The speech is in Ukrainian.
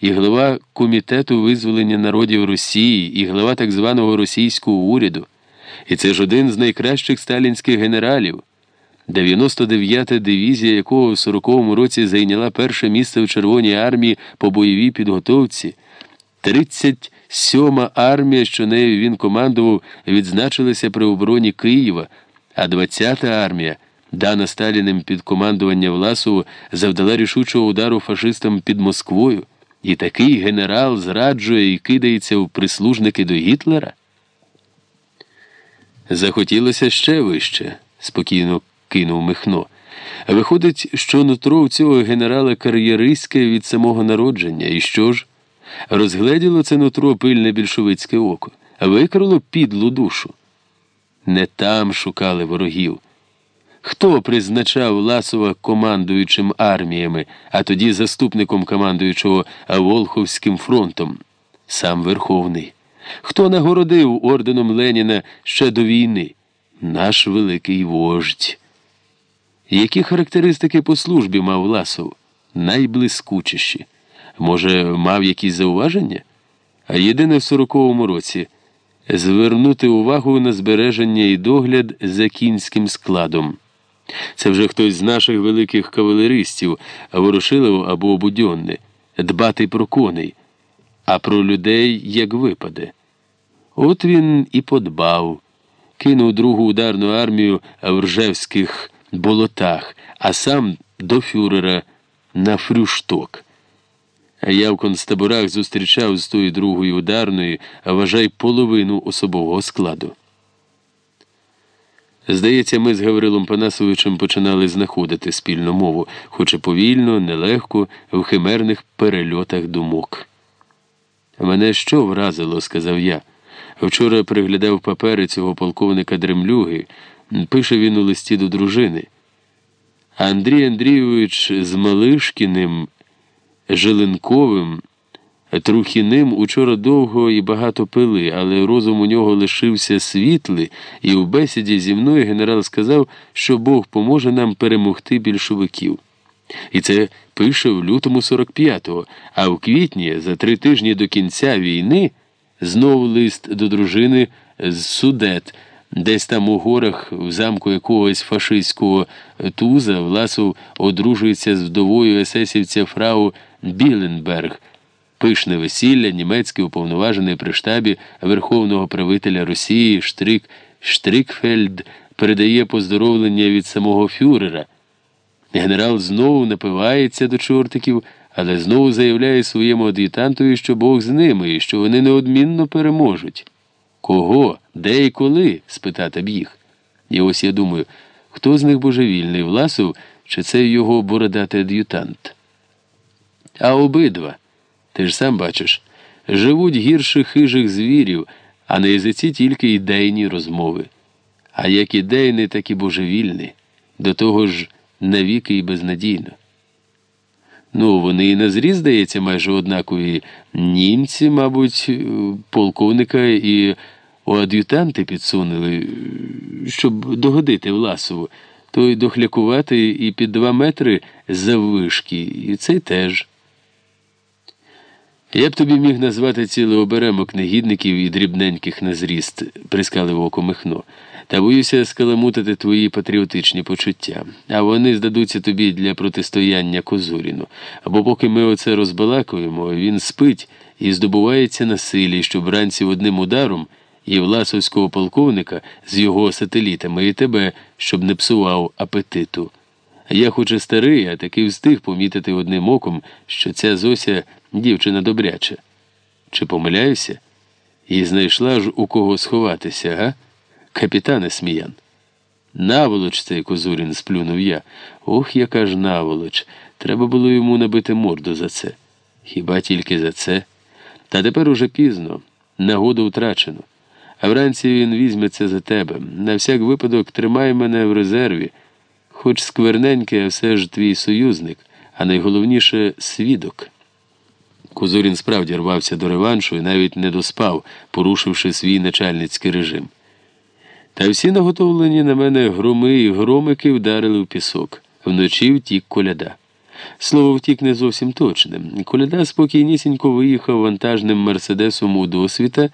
і глава Комітету визволення народів Росії, і глава так званого російського уряду. І це ж один з найкращих сталінських генералів. 99-та дивізія, якого в 40-му році зайняла перше місце в Червоній армії по бойовій підготовці, 37-ма армія, що нею він командував, відзначилася при обороні Києва, а 20-та армія, дана Сталіним під командування Власову, завдала рішучого удару фашистам під Москвою. І такий генерал зраджує і кидається в прислужники до Гітлера? Захотілося ще вище, спокійно кинув Михно. Виходить, що нутро у цього генерала кар'єристське від самого народження. І що ж? Розгледіло це нутро пильне більшовицьке око, викрало підлу душу. Не там шукали ворогів. Хто призначав Ласова командуючим арміями, а тоді заступником командуючого Волховським фронтом? Сам Верховний. Хто нагородив орденом Леніна ще до війни? Наш великий вождь. Які характеристики по службі мав Ласов? Найблискучіші. Може, мав якісь зауваження? А єдине в сороковому році звернути увагу на збереження і догляд за кінським складом. Це вже хтось з наших великих кавалеристів, Ворошилов або Будьонне, дбати про коней, а про людей як випаде. От він і подбав, кинув другу ударну армію в ржевських болотах, а сам до фюрера на фрюшток. Я в концтаборах зустрічав з тої другої ударної, вважай половину особового складу. Здається, ми з Гаврилом Панасовичем починали знаходити спільну мову, хоч і повільно, нелегко, в химерних перельотах думок. Мене що вразило, сказав я. Вчора приглядав папери цього полковника Дремлюги, пише він у листі до дружини. Андрій Андрійович з Малишкіним, Желенковим, Трухіним учора довго і багато пили, але розум у нього лишився світлий, і в бесіді зі мною генерал сказав, що Бог поможе нам перемогти більшовиків. І це пише в лютому 45-го, а в квітні, за три тижні до кінця війни, знову лист до дружини з Судет. Десь там у горах, в замку якогось фашистського туза, Власов одружується з вдовою есесівця фрау Біленберг, пишне весілля, німецький уповноважений при штабі Верховного правителя Росії Штрик Штрикфельд передає поздоровлення від самого фюрера. Генерал знову напивається до чортиків, але знову заявляє своєму ад'ютантові, що Бог з ними і що вони неодмінно переможуть. Кого, де і коли? спитати б їх. І ось я думаю, хто з них божевільний Власов, чи це його бородатий ад'ютант? А обидва, ти ж сам бачиш, живуть гірше хижих звірів, а на язиці тільки ідейні розмови. А як ідейний, так і божевільний, до того ж навіки і безнадійно. Ну, вони і на зріз, здається, майже однакові німці, мабуть, полковника і ад'ютанти підсунули, щоб догодити Власову, той дохлякувати і під два метри заввишки, і цей теж. Я б тобі міг назвати цілий оберемок негідників і дрібненьких на зріст, прискалив око Михно, та боюся скаламутити твої патріотичні почуття, а вони здадуться тобі для протистояння Козуріну. Або поки ми оце розбалакуємо, він спить і здобувається на силі, щоб вранці одним ударом і власовського полковника з його сателітами, і тебе, щоб не псував апетиту. Я хоч і старий, а таки встиг помітити одним оком, що ця Зося дівчина добряча. Чи помиляюся? І знайшла ж у кого сховатися, га? Капітане сміян. Наволоч цей Козурін, сплюнув я. Ох, яка ж наволоч. Треба було йому набити морду за це. Хіба тільки за це? Та тепер уже пізно, нагоду втрачено. А вранці він візьметься за тебе. На всяк випадок тримай мене в резерві. Хоч скверненький, а все ж твій союзник, а найголовніше свідок. Козурін справді рвався до реваншу і навіть не доспав, порушивши свій начальницький режим. Та всі наготовлені на мене громи і громики вдарили в пісок. Вночі втік коляда. Слово втік не зовсім точне. Коляда спокійнісінько виїхав вантажним мерседесом у досвіта.